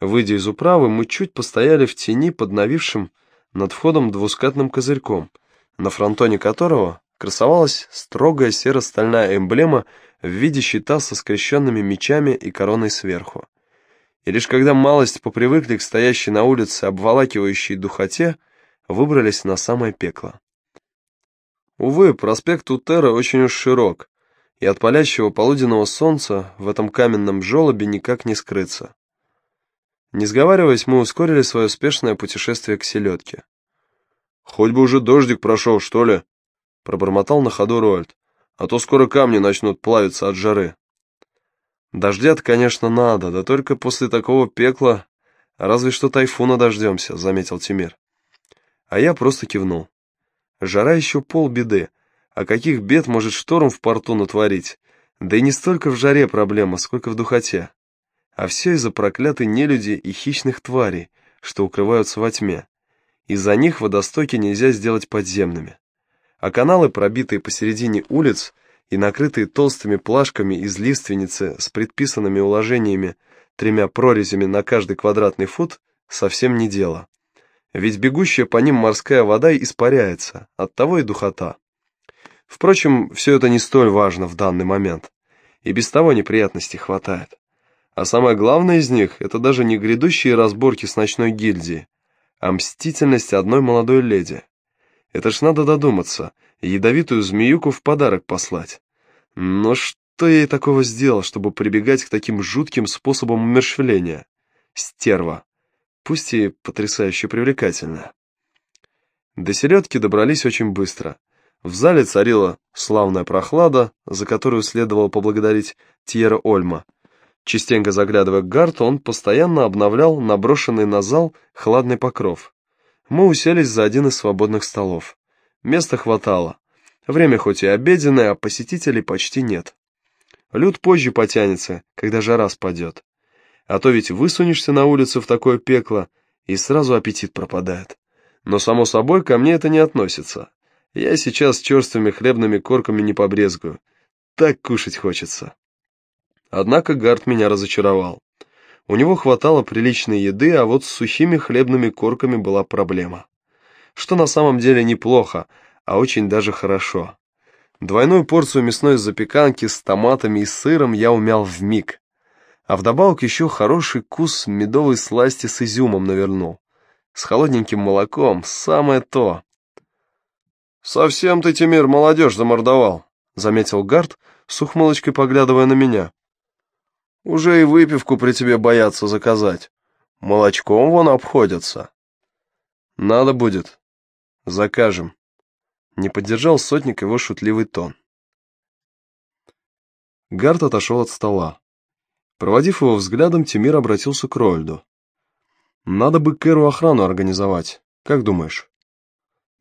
Выйдя из управы, мы чуть постояли в тени под нависшим над входом двускатным козырьком, на фронтоне которого красовалась строгая серо-стальная эмблема в виде щита со скрещенными мечами и короной сверху. И лишь когда малость попривыкли к стоящей на улице обволакивающей духоте, выбрались на самое пекло. Увы, проспект Утера очень уж широк, и от палящего полуденного солнца в этом каменном желобе никак не скрыться. Не сговариваясь, мы ускорили свое успешное путешествие к селедке. «Хоть бы уже дождик прошел, что ли?» — пробормотал на ходу Роальд. «А то скоро камни начнут плавиться от жары». «Дождя-то, конечно, надо, да только после такого пекла разве что тайфуна дождемся», — заметил Тимир. А я просто кивнул. Жара еще полбеды, а каких бед может шторм в порту натворить? Да и не столько в жаре проблема, сколько в духоте. А все из-за проклятой нелюди и хищных тварей, что укрываются во тьме. Из-за них водостоки нельзя сделать подземными. А каналы, пробитые посередине улиц и накрытые толстыми плашками из лиственницы с предписанными уложениями тремя прорезями на каждый квадратный фут, совсем не дело. Ведь бегущая по ним морская вода испаряется, оттого и духота. Впрочем, все это не столь важно в данный момент. И без того неприятностей хватает. А самое главное из них – это даже не грядущие разборки с ночной гильдией, а мстительность одной молодой леди. Это ж надо додуматься, ядовитую змеюку в подарок послать. Но что я ей такого сделал, чтобы прибегать к таким жутким способам умершвления? Стерва. Пусть и потрясающе привлекательная. До середки добрались очень быстро. В зале царила славная прохлада, за которую следовало поблагодарить Тьера Ольма – Частенько заглядывая к Гарту, он постоянно обновлял наброшенный на зал хладный покров. Мы уселись за один из свободных столов. Места хватало. Время хоть и обеденное, а посетителей почти нет. Люд позже потянется, когда жара спадет. А то ведь высунешься на улицу в такое пекло, и сразу аппетит пропадает. Но, само собой, ко мне это не относится. Я сейчас черствыми хлебными корками не побрезгую. Так кушать хочется. Однако Гард меня разочаровал. У него хватало приличной еды, а вот с сухими хлебными корками была проблема. Что на самом деле неплохо, а очень даже хорошо. Двойную порцию мясной запеканки с томатами и сыром я умял в миг, А вдобавок еще хороший кус медовой сласти с изюмом навернул. С холодненьким молоком, самое то. «Совсем ты, Тимир, молодежь замордовал», — заметил Гард, с ухмылочкой поглядывая на меня. Уже и выпивку при тебе боятся заказать. Молочком вон обходятся. Надо будет. Закажем. Не поддержал сотник его шутливый тон. Гарт отошел от стола. Проводив его взглядом, Тимир обратился к Роальду. «Надо бы Кэру охрану организовать. Как думаешь?»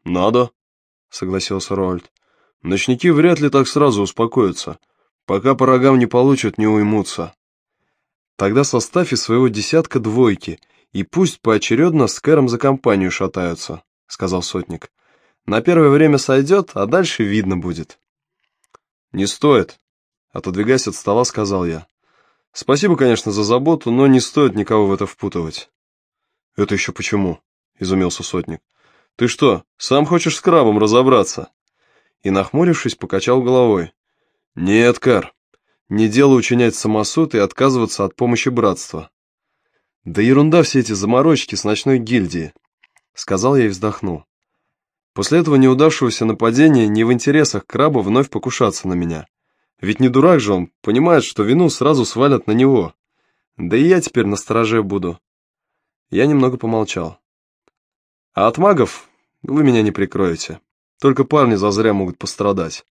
«Надо», — согласился Роальд. «Ночники вряд ли так сразу успокоятся. Пока по рогам не получат, не уймутся. Тогда составь из своего десятка двойки, и пусть поочередно с Кэром за компанию шатаются», — сказал сотник. «На первое время сойдет, а дальше видно будет». «Не стоит», — отодвигаясь от стола, сказал я. «Спасибо, конечно, за заботу, но не стоит никого в это впутывать». «Это еще почему?» — изумился сотник. «Ты что, сам хочешь с крабом разобраться?» И, нахмурившись, покачал головой. «Нет, Кар, не дело учинять самосуд и отказываться от помощи братства. Да ерунда все эти заморочки с ночной гильдии, сказал я и вздохнул. После этого неудавшегося нападения не в интересах краба вновь покушаться на меня. Ведь не дурак же он, понимает, что вину сразу свалят на него. Да и я теперь на стороже буду. Я немного помолчал. А от магов вы меня не прикроете. Только парни зазря могут пострадать.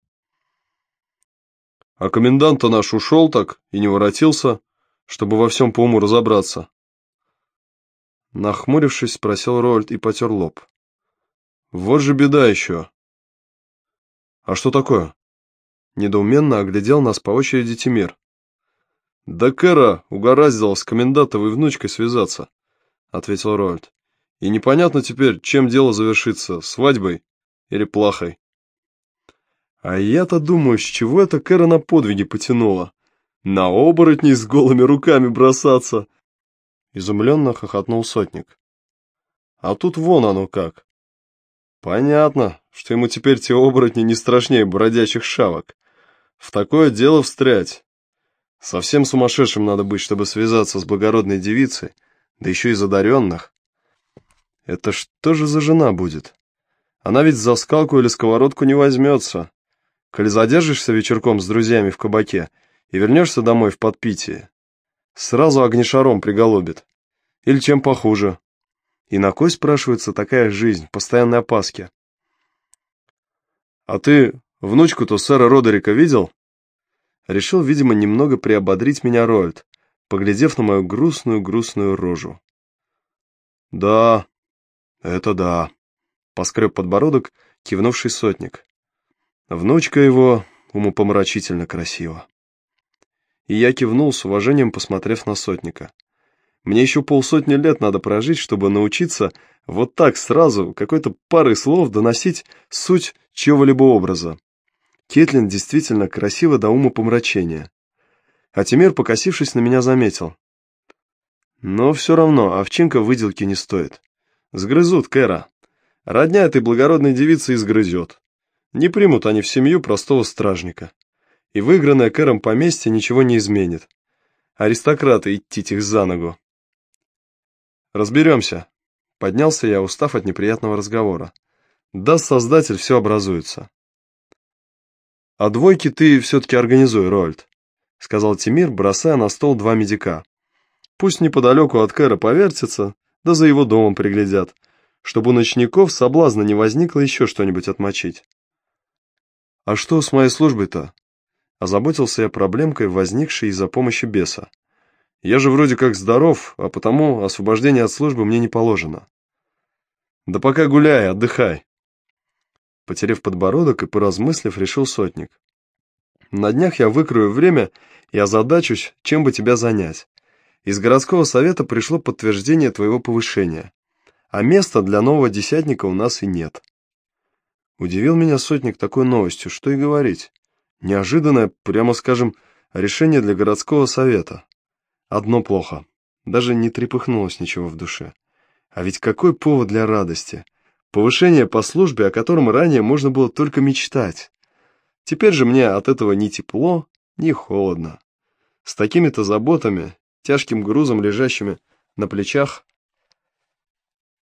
А комендант-то наш ушел так и не воротился, чтобы во всем по уму разобраться. Нахмурившись, спросил Роальд и потер лоб. Вот же беда еще. А что такое? Недоуменно оглядел нас по очереди Тимир. Да Кэра угораздило с комендантовой внучкой связаться, ответил Роальд. И непонятно теперь, чем дело завершится, свадьбой или плахой. А я-то думаю, с чего это Кэра на подвиги потянула? На оборотней с голыми руками бросаться? Изумленно хохотнул сотник. А тут вон оно как. Понятно, что ему теперь те оборотни не страшнее бродячих шавок. В такое дело встрять. Совсем сумасшедшим надо быть, чтобы связаться с благородной девицей, да еще и задаренных. Это что же за жена будет? Она ведь за скалку или сковородку не возьмется. Коли задержишься вечерком с друзьями в кабаке и вернешься домой в подпитие, сразу огнешаром приголобит. Или чем похуже. И на кой, спрашивается, такая жизнь, постоянной опаски? А ты внучку-то сэра Родерика видел? Решил, видимо, немного приободрить меня Роальд, поглядев на мою грустную-грустную рожу. Да, это да, поскреб подбородок, кивнувший сотник. Внучка его умопомрачительно красива. И я кивнул с уважением, посмотрев на сотника. Мне еще полсотни лет надо прожить, чтобы научиться вот так сразу какой-то парой слов доносить суть чего-либо образа. Кетлин действительно красиво до ума помрачения. А Тимир, покосившись на меня, заметил. Но все равно овчинка выделки не стоит. Сгрызут Кэра. Родня этой благородной девицы изгрызет. Не примут они в семью простого стражника. И выигранное Кэром поместье ничего не изменит. Аристократы идти их за ногу. «Разберемся», — поднялся я, устав от неприятного разговора. «Даст Создатель, все образуется». «А двойки ты все-таки организуй, Рольд», — сказал Тимир, бросая на стол два медика. «Пусть неподалеку от Кэра повертится, да за его домом приглядят, чтобы у ночников соблазна не возникло еще что-нибудь отмочить». «А что с моей службой-то?» Озаботился я проблемкой, возникшей из-за помощи беса. Я же вроде как здоров, а потому освобождение от службы мне не положено. Да пока гуляй, отдыхай. Потерев подбородок и поразмыслив, решил сотник. На днях я выкрою время и озадачусь, чем бы тебя занять. Из городского совета пришло подтверждение твоего повышения, а места для нового десятника у нас и нет. Удивил меня сотник такой новостью, что и говорить. Неожиданное, прямо скажем, решение для городского совета. Одно плохо. Даже не трепыхнулось ничего в душе. А ведь какой повод для радости? Повышение по службе, о котором ранее можно было только мечтать. Теперь же мне от этого ни тепло, ни холодно. С такими-то заботами, тяжким грузом, лежащими на плечах.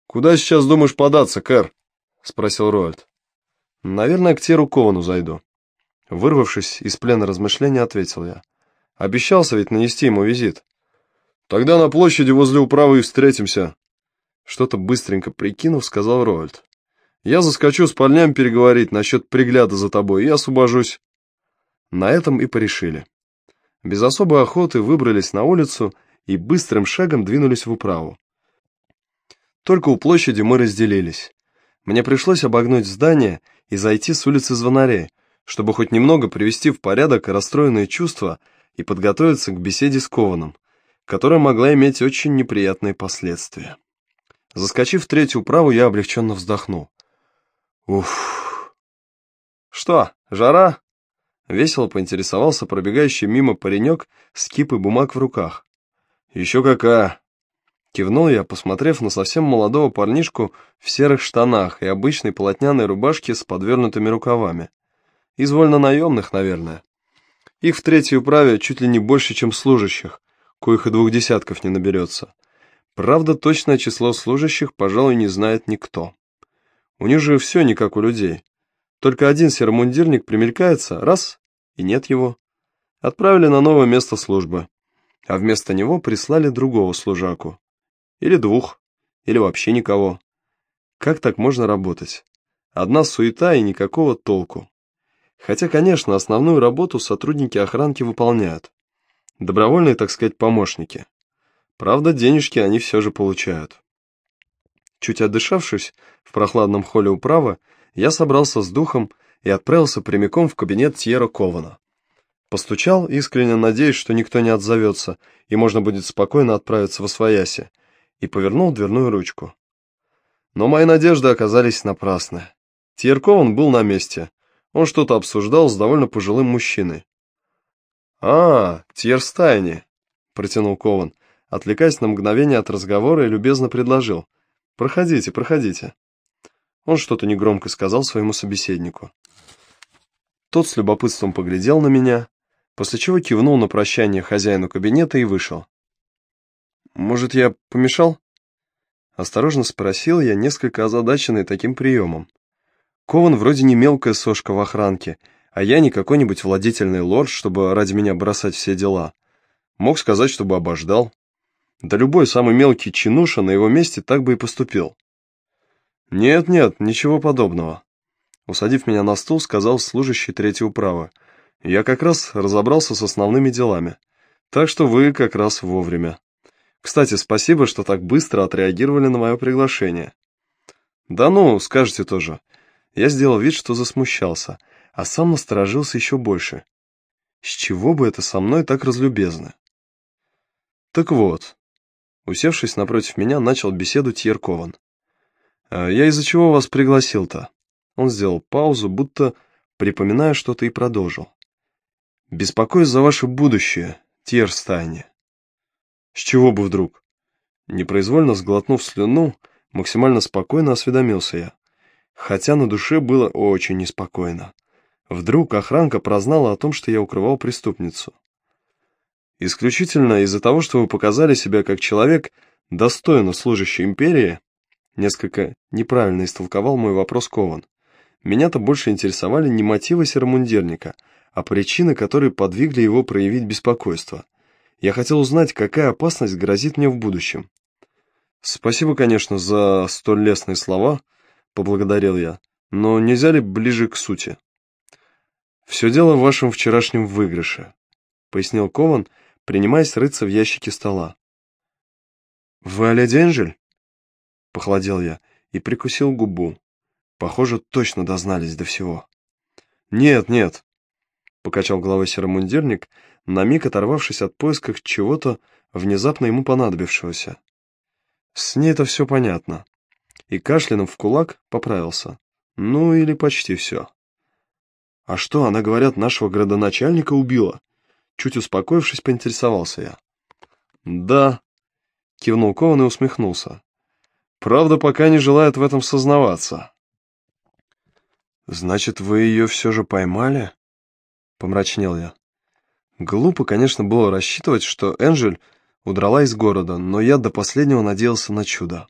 «Куда сейчас думаешь податься, Кэр?» — спросил Роальд. «Наверное, к Теру Ковану зайду». Вырвавшись из плена размышления, ответил я. Обещался ведь нанести ему визит. Тогда на площади возле управы и встретимся. Что-то быстренько прикинув, сказал Роальд. Я заскочу с парням переговорить насчет пригляда за тобой и освобожусь. На этом и порешили. Без особой охоты выбрались на улицу и быстрым шагом двинулись в управу. Только у площади мы разделились. Мне пришлось обогнуть здание и зайти с улицы звонарей, чтобы хоть немного привести в порядок расстроенные чувства и подготовиться к беседе с Кованом, которая могла иметь очень неприятные последствия. Заскочив в третью управу, я облегченно вздохнул. Уф. Что, жара? Весело поинтересовался пробегающий мимо паренек с кипой бумаг в руках. Еще какая. Кивнул я, посмотрев на совсем молодого парнишку в серых штанах и обычной полотняной рубашке с подвернутыми рукавами. Из вольно-наемных, наверное. Их в третьей управе чуть ли не больше, чем служащих, коих и двух десятков не наберется. Правда, точное число служащих, пожалуй, не знает никто. У них же все не как у людей. Только один серомундирник примелькается, раз, и нет его. Отправили на новое место службы, а вместо него прислали другого служаку. Или двух, или вообще никого. Как так можно работать? Одна суета и никакого толку. Хотя, конечно, основную работу сотрудники охранки выполняют. Добровольные, так сказать, помощники. Правда, денежки они все же получают. Чуть отдышавшись в прохладном холле управы, я собрался с духом и отправился прямиком в кабинет Тьера Кована. Постучал, искренне надеясь, что никто не отзовется, и можно будет спокойно отправиться в Освояси, и повернул дверную ручку. Но мои надежды оказались напрасны. Тьер Кован был на месте, он что-то обсуждал с довольно пожилым мужчиной. «А, Тьерстайни», — протянул Кован, отвлекаясь на мгновение от разговора и любезно предложил. «Проходите, проходите». Он что-то негромко сказал своему собеседнику. Тот с любопытством поглядел на меня, после чего кивнул на прощание хозяину кабинета и вышел. «Может, я помешал?» Осторожно спросил я, несколько озадаченный таким приемом. Кован вроде не мелкая сошка в охранке, а я не какой-нибудь владетельный лорд, чтобы ради меня бросать все дела. Мог сказать, чтобы обождал. Да любой самый мелкий чинуша на его месте так бы и поступил. «Нет-нет, ничего подобного», — усадив меня на стул, сказал служащий третьей управы. «Я как раз разобрался с основными делами, так что вы как раз вовремя». Кстати, спасибо, что так быстро отреагировали на мое приглашение. Да ну, скажете тоже. Я сделал вид, что засмущался, а сам насторожился еще больше. С чего бы это со мной так разлюбезно? Так вот, усевшись напротив меня, начал беседу Тьеркован. «А «Я из-за чего вас пригласил-то?» Он сделал паузу, будто припоминая что-то и продолжил. «Беспокоюсь за ваше будущее, Тьерстайне. С чего бы вдруг? Непроизвольно сглотнув слюну, максимально спокойно осведомился я. Хотя на душе было очень неспокойно. Вдруг охранка прознала о том, что я укрывал преступницу. Исключительно из-за того, что вы показали себя как человек, достойно служащий империи, несколько неправильно истолковал мой вопрос Кован. Меня-то больше интересовали не мотивы серомундирника, а причины, которые подвигли его проявить беспокойство – я хотел узнать, какая опасность грозит мне в будущем. Спасибо, конечно, за столь лестные слова, поблагодарил я, но нельзя ли ближе к сути? Все дело в вашем вчерашнем выигрыше, пояснил Кован, принимаясь рыться в ящике стола. Вы Оля Денжель? Похолодел я и прикусил губу. Похоже, точно дознались до всего. Нет, нет, покачал головой серомундирник, на миг оторвавшись от поисков чего-то внезапно ему понадобившегося. С ней это все понятно. И кашлянув в кулак поправился. Ну или почти все. А что, она, говорят, нашего градоначальника убила? Чуть успокоившись, поинтересовался я. Да, кивнул Кован и усмехнулся. Правда, пока не желает в этом сознаваться. Значит, вы ее все же поймали? Помрачнел я. Глупо, конечно, было рассчитывать, что Энджель удрала из города, но я до последнего надеялся на чудо.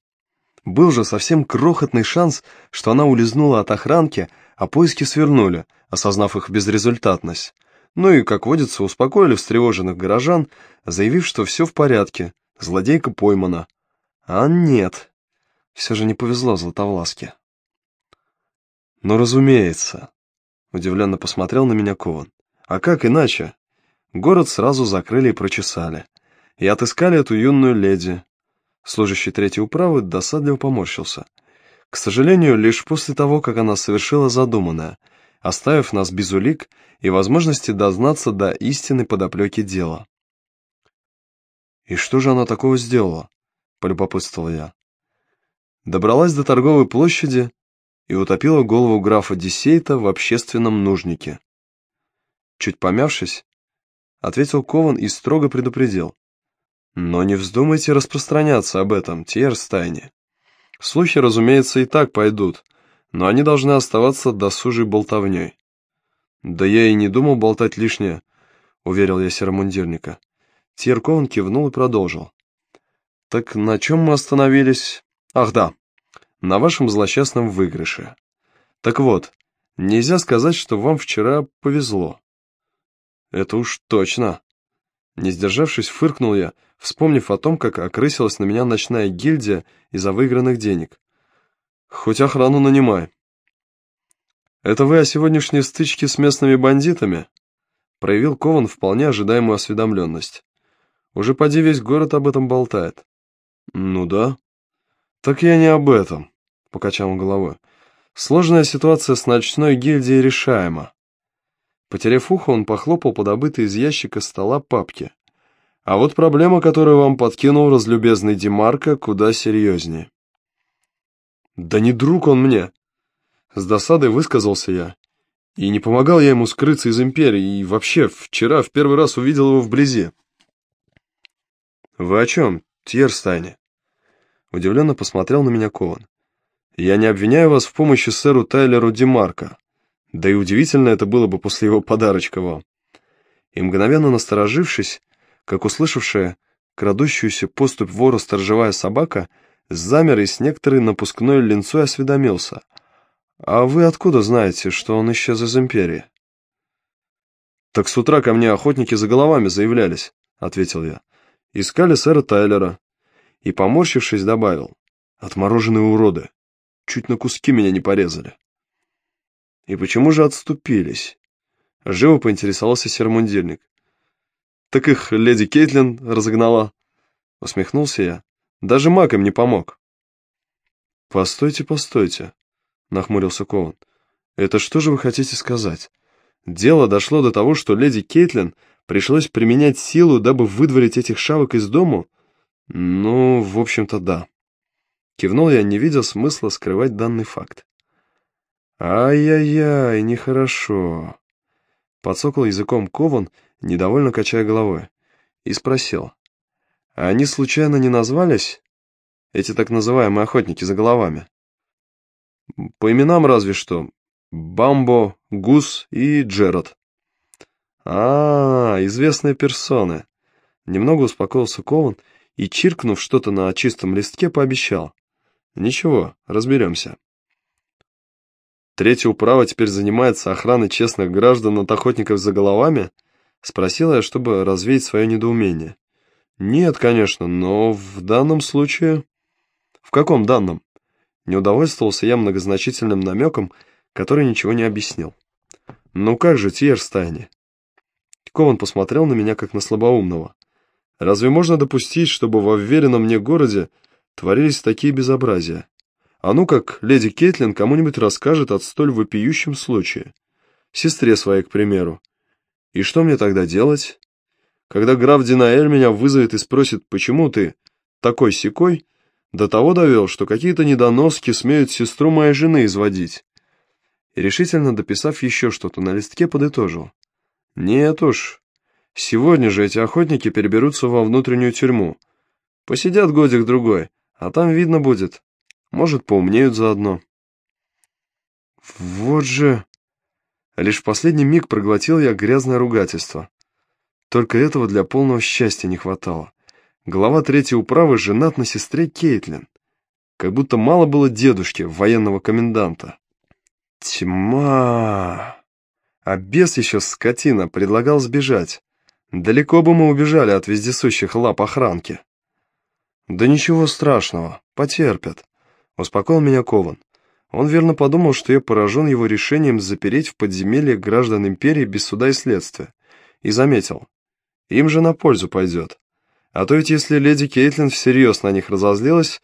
Был же совсем крохотный шанс, что она улизнула от охранки, а поиски свернули, осознав их безрезультатность. Ну и, как водится, успокоили встревоженных горожан, заявив, что все в порядке, злодейка поймана. А нет, все же не повезло Златовласке. «Ну, разумеется», — удивленно посмотрел на меня Кован. «А как иначе? Город сразу закрыли и прочесали. И отыскали эту юную леди. Служащий третьей управы досадливо поморщился. К сожалению, лишь после того, как она совершила задуманное, оставив нас без улик и возможности дознаться до истины подоплеки дела. «И что же она такого сделала?» — полюбопытствовал я. Добралась до торговой площади и утопила голову графа Десейта в общественном нужнике. Чуть помявшись, ответил Кован и строго предупредил. Но не вздумайте распространяться об этом, Тьерстайне. Слухи, разумеется, и так пойдут, но они должны оставаться досужей болтовней. Да я и не думал болтать лишнее, уверил я серомундирника. Тьеркован кивнул и продолжил. Так на чем мы остановились? Ах да, на вашем злосчастном выигрыше. Так вот, нельзя сказать, что вам вчера повезло. Это уж точно. Не сдержавшись, фыркнул я, вспомнив о том, как окрысилась на меня ночная гильдия из-за выигранных денег. Хоть охрану нанимай. Это вы о сегодняшней стычке с местными бандитами? Проявил Кован вполне ожидаемую осведомленность. Уже поди весь город об этом болтает. Ну да. Так я не об этом, покачал он головой. Сложная ситуация с ночной гильдией решаема. Потеряв ухо, он похлопал по добытой из ящика стола папки. А вот проблема, которую вам подкинул разлюбезный Демарко, куда серьезнее. «Да не друг он мне!» С досадой высказался я. И не помогал я ему скрыться из империи, и вообще, вчера в первый раз увидел его вблизи. «Вы о чем, Тьерстайне?» Удивленно посмотрел на меня Кован. «Я не обвиняю вас в помощи сэру Тайлеру Демарко. Да и удивительно это было бы после его подарочка вам». И мгновенно насторожившись, как услышавшая крадущуюся поступь вора сторожевая собака, замер и с некоторой напускной линцой осведомился. «А вы откуда знаете, что он исчез из Империи?» «Так с утра ко мне охотники за головами заявлялись», — ответил я. «Искали сэра Тайлера». И, поморщившись, добавил. «Отмороженные уроды. Чуть на куски меня не порезали». «И почему же отступились?» Живо поинтересовался сермундильник. «Так их леди Кейтлин разогнала». Усмехнулся я. «Даже маг им не помог». «Постойте, постойте», — нахмурился Кован. «Это что же вы хотите сказать? Дело дошло до того, что леди Кейтлин пришлось применять силу, дабы выдворить этих шавок из дому? Ну, в общем-то, да. Кивнул я, не видя смысла скрывать данный факт. «Ай-яй-яй, нехорошо!» Подсокал языком Кован, недовольно качая головой, и спросил. «А они случайно не назвались? Эти так называемые охотники за головами?» «По именам разве что. Бамбо, Гус и Джерод. А, известные персоны. Немного успокоился Кован и, чиркнув что-то на чистом листке, пообещал. Ничего, разберемся. Третья управа теперь занимается охраной честных граждан от охотников за головами? Спросила я, чтобы развеять свое недоумение. Нет, конечно, но в данном случае... В каком данном? Не удовольствовался я многозначительным намеком, который ничего не объяснил. «Ну как же, Тьерстайне?» Кован посмотрел на меня, как на слабоумного. «Разве можно допустить, чтобы во вверенном мне городе творились такие безобразия? А ну как леди Кейтлин кому-нибудь расскажет о столь вопиющем случае? Сестре своей, к примеру. И что мне тогда делать? Когда граф Динаэль меня вызовет и спросит, почему ты такой-сякой, до того довел, что какие-то недоноски смеют сестру моей жены изводить и, решительно дописав еще что-то на листке, подытожил. «Нет уж, сегодня же эти охотники переберутся во внутреннюю тюрьму. Посидят годик-другой, а там видно будет. Может, поумнеют заодно». «Вот же...» Лишь в последний миг проглотил я грязное ругательство. Только этого для полного счастья не хватало. Глава третьей управы женат на сестре Кейтлин. Как будто мало было дедушки, военного коменданта. Тьма! А бес еще скотина предлагал сбежать. Далеко бы мы убежали от вездесущих лап охранки. Да ничего страшного, потерпят. Успокоил меня Кован. Он верно подумал, что я поражен его решением запереть в подземелье граждан империи без суда и следствия. И заметил. Им же на пользу пойдет. А то ведь если леди Кейтлин всерьез на них разозлилась,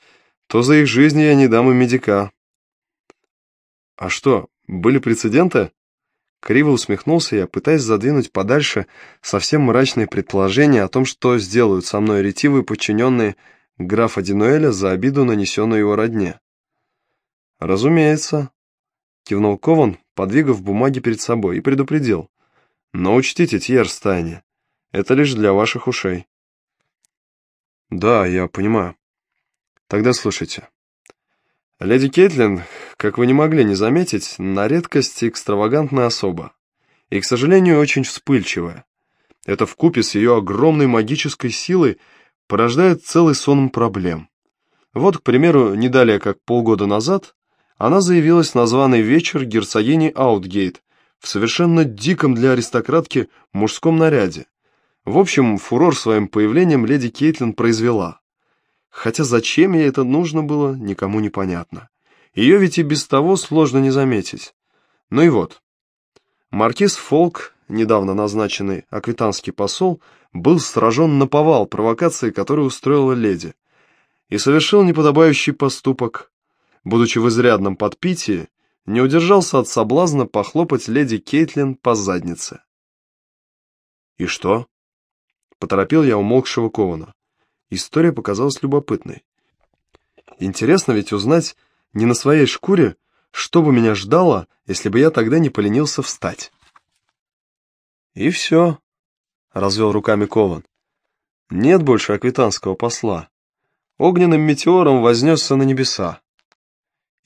то за их жизни я не дам им медика. «А что, были прецеденты?» Криво усмехнулся я, пытаясь задвинуть подальше совсем мрачные предположения о том, что сделают со мной ретивые подчиненные графа Динуэля за обиду, нанесенную его родне. «Разумеется», — кивнул Кован, подвигав бумаги перед собой, и предупредил. «Но учтите, Тьерстайне, это лишь для ваших ушей». «Да, я понимаю. Тогда слушайте. Леди Кейтлин, как вы не могли не заметить, на редкость экстравагантная особа. И, к сожалению, очень вспыльчивая. Это вкупе с ее огромной магической силой порождает целый сон проблем. Вот, к примеру, не далее как полгода назад она заявилась на званый вечер герцогини Аутгейт в совершенно диком для аристократки мужском наряде. В общем, фурор своим появлением леди Кейтлин произвела. Хотя зачем ей это нужно было, никому не понятно. Ее ведь и без того сложно не заметить. Ну и вот. Маркиз Фолк, недавно назначенный аквитанский посол, был сражен на повал провокации, которую устроила леди, и совершил неподобающий поступок. Будучи в изрядном подпитии, не удержался от соблазна похлопать леди Кейтлин по заднице. «И что?» — поторопил я умолкшего Кована. История показалась любопытной. Интересно ведь узнать не на своей шкуре, что бы меня ждало, если бы я тогда не поленился встать. «И все», — развел руками Кован. Нет больше аквитанского посла. Огненным метеором вознесся на небеса.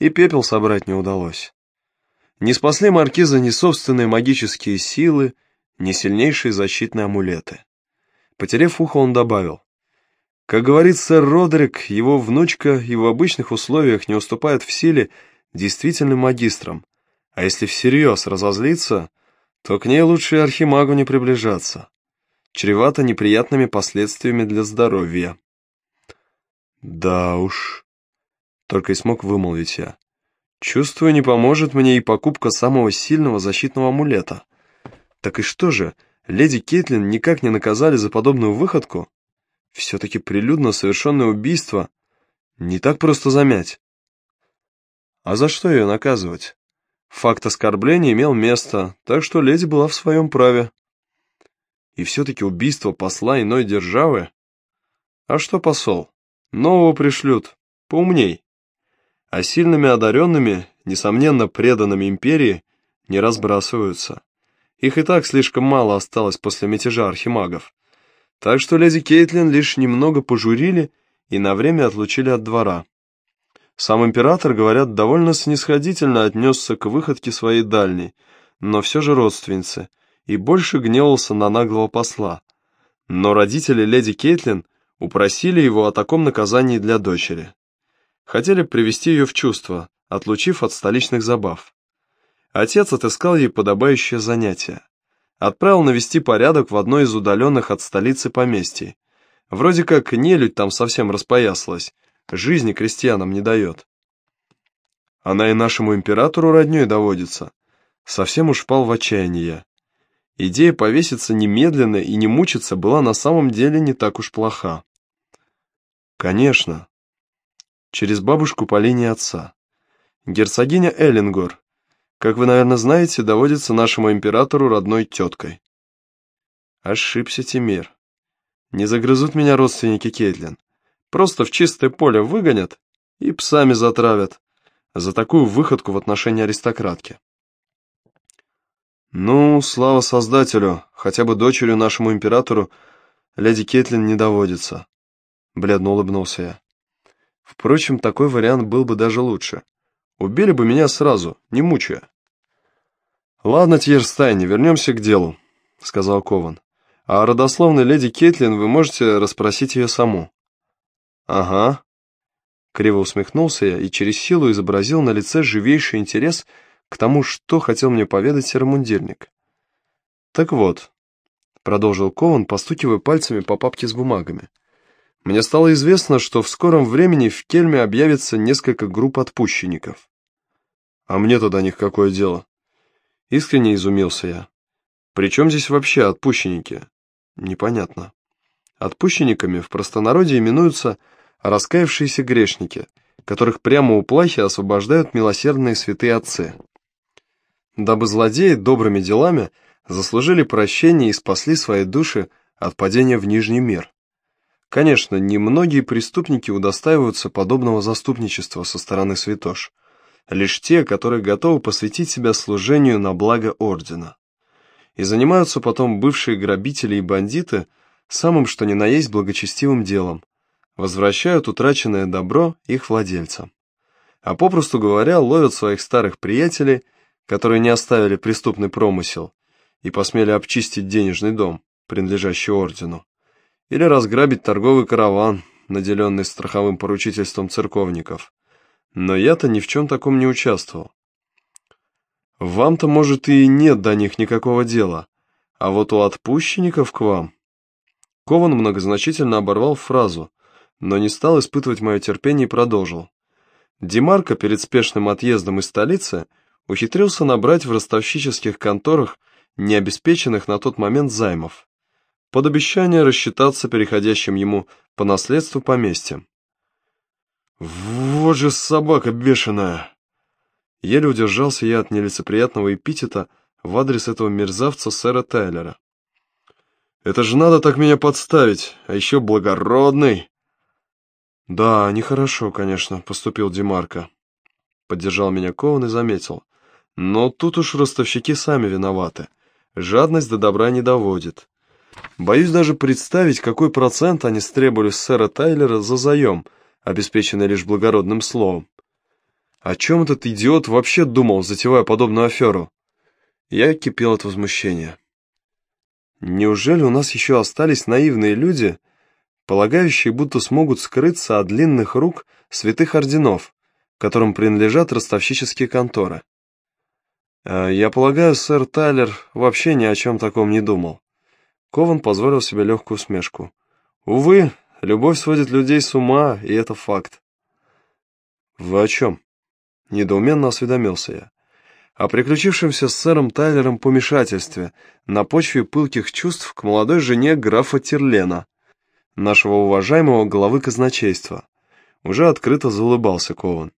И пепел собрать не удалось. Не спасли маркиза ни собственные магические силы, ни сильнейшие защитные амулеты. Потерев ухо, он добавил. Как говорит сэр Родерик, его внучка и в обычных условиях не уступает в силе действительным магистрам, а если всерьез разозлиться, то к ней лучше архимагу не приближаться. Чревато неприятными последствиями для здоровья. Да уж, только и смог вымолвить я. Чувствую, не поможет мне и покупка самого сильного защитного амулета. Так и что же, леди Кейтлин никак не наказали за подобную выходку? Все-таки прилюдно совершенное убийство не так просто замять. А за что ее наказывать? Факт оскорбления имел место, так что леди была в своем праве. И все-таки убийство посла иной державы? А что посол? Нового пришлют, поумней. А сильными одаренными, несомненно преданными империи, не разбрасываются. Их и так слишком мало осталось после мятежа архимагов. Так что леди Кейтлин лишь немного пожурили и на время отлучили от двора. Сам император, говорят, довольно снисходительно отнесся к выходке своей дальней, но все же родственницы, и больше гневался на наглого посла. Но родители леди Кейтлин упросили его о таком наказании для дочери. Хотели привести ее в чувство, отлучив от столичных забав. Отец отыскал ей подобающее занятие. Отправил навести порядок в одной из удаленных от столицы поместий. Вроде как нелюдь там совсем распоясалась, жизни крестьянам не дает. Она и нашему императору роднёй доводится. Совсем уж впал в отчаяние. Идея повеситься немедленно и не мучиться была на самом деле не так уж плоха. Конечно. Через бабушку по линии отца. Герцогиня Эллингор, как вы, наверное, знаете, доводится нашему императору родной теткой. Ошибся Тимир. Не загрызут меня родственники Кейтлин. Просто в чистое поле выгонят и псами затравят за такую выходку в отношении аристократки. Ну, слава создателю, хотя бы дочерью нашему императору леди Кетлин не доводится. Бледно улыбнулся я. Впрочем, такой вариант был бы даже лучше. Убили бы меня сразу, не мучая. Ладно, Тьерстайне, вернемся к делу, сказал Кован. А о родословной леди Кетлин вы можете расспросить ее саму. «Ага». Криво усмехнулся я и через силу изобразил на лице живейший интерес к тому, что хотел мне поведать серомундирник. «Так вот», — продолжил Кован, постукивая пальцами по папке с бумагами, «мне стало известно, что в скором времени в Кельме объявится несколько групп отпущенников». «А мне-то них какое дело?» Искренне изумился я. «При чем здесь вообще отпущенники?» «Непонятно». Отпущенниками в простонародье именуются раскаявшиеся грешники, которых прямо у плахи освобождают милосердные святые отцы. Дабы злодеи добрыми делами заслужили прощение и спасли свои души от падения в Нижний мир. Конечно, немногие преступники удостаиваются подобного заступничества со стороны святош, лишь те, которые готовы посвятить себя служению на благо Ордена. И занимаются потом бывшие грабители и бандиты самым что ни на есть благочестивым делом, возвращают утраченное добро их владельцам. А попросту говоря, ловят своих старых приятелей, которые не оставили преступный промысел и посмели обчистить денежный дом, принадлежащий ордену, или разграбить торговый караван, наделенный страховым поручительством церковников. Но я-то ни в чем таком не участвовал. Вам-то, может, и нет до них никакого дела, а вот у отпущенников к вам... Кован многозначительно оборвал фразу, но не стал испытывать мое терпение и продолжил. Демарко перед спешным отъездом из столицы ухитрился набрать в ростовщических конторах необеспеченных на тот момент займов, под обещание рассчитаться переходящим ему по наследству поместьем. «Вот же собака бешеная!» Еле удержался я от нелицеприятного эпитета в адрес этого мерзавца сэра Тайлера. «Это же надо так меня подставить, а еще благородный!» «Да, нехорошо, конечно», — поступил Демарко. Поддержал меня Кован и заметил. «Но тут уж ростовщики сами виноваты. Жадность до добра не доводит. Боюсь даже представить, какой процент они стребовали с сэра Тайлера за заем, обеспеченный лишь благородным словом. О чем этот идиот вообще думал, затевая подобную аферу? Я кипел от возмущения. Неужели у нас еще остались наивные люди, полагающие, будто смогут скрыться от длинных рук святых орденов, которым принадлежат ростовщические конторы? А, я полагаю, сэр Тайлер вообще ни о чем таком не думал. Кован позволил себе легкую усмешку. Увы, любовь сводит людей с ума, и это факт. Вы о чем? Недоуменно осведомился я. О приключившемся с сэром Тайлером помешательстве на почве пылких чувств к молодой жене графа Терлена, нашего уважаемого главы казначейства. Уже открыто заулыбался Кован.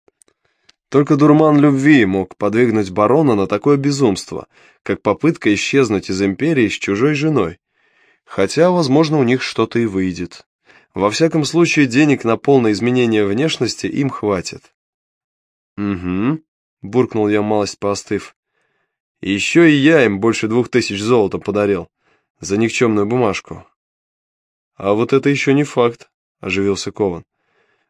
Только дурман любви мог подвигнуть барона на такое безумство, как попытка исчезнуть из империи с чужой женой. Хотя, возможно, у них что-то и выйдет. Во всяком случае, денег на полное изменение внешности им хватит. «Угу», — буркнул я малость поостыв. «Еще и я им больше двух тысяч золота подарил за никчемную бумажку». «А вот это еще не факт», — оживился Кован.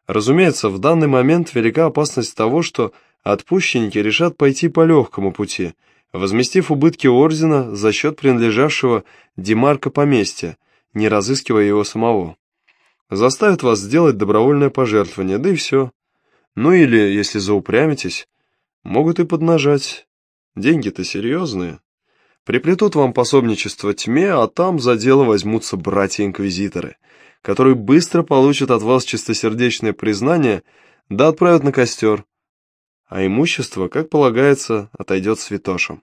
«Разумеется, в данный момент велика опасность того, что отпущенники решат пойти по легкому пути — возместив убытки Ордена за счет принадлежавшего Демарка поместья, не разыскивая его самого. Заставят вас сделать добровольное пожертвование, да и все. Ну или, если заупрямитесь, могут и поднажать. Деньги-то серьезные. Приплетут вам пособничество тьме, а там за дело возьмутся братья-инквизиторы, которые быстро получат от вас чистосердечное признание, да отправят на костер, а имущество, как полагается, отойдет святошам.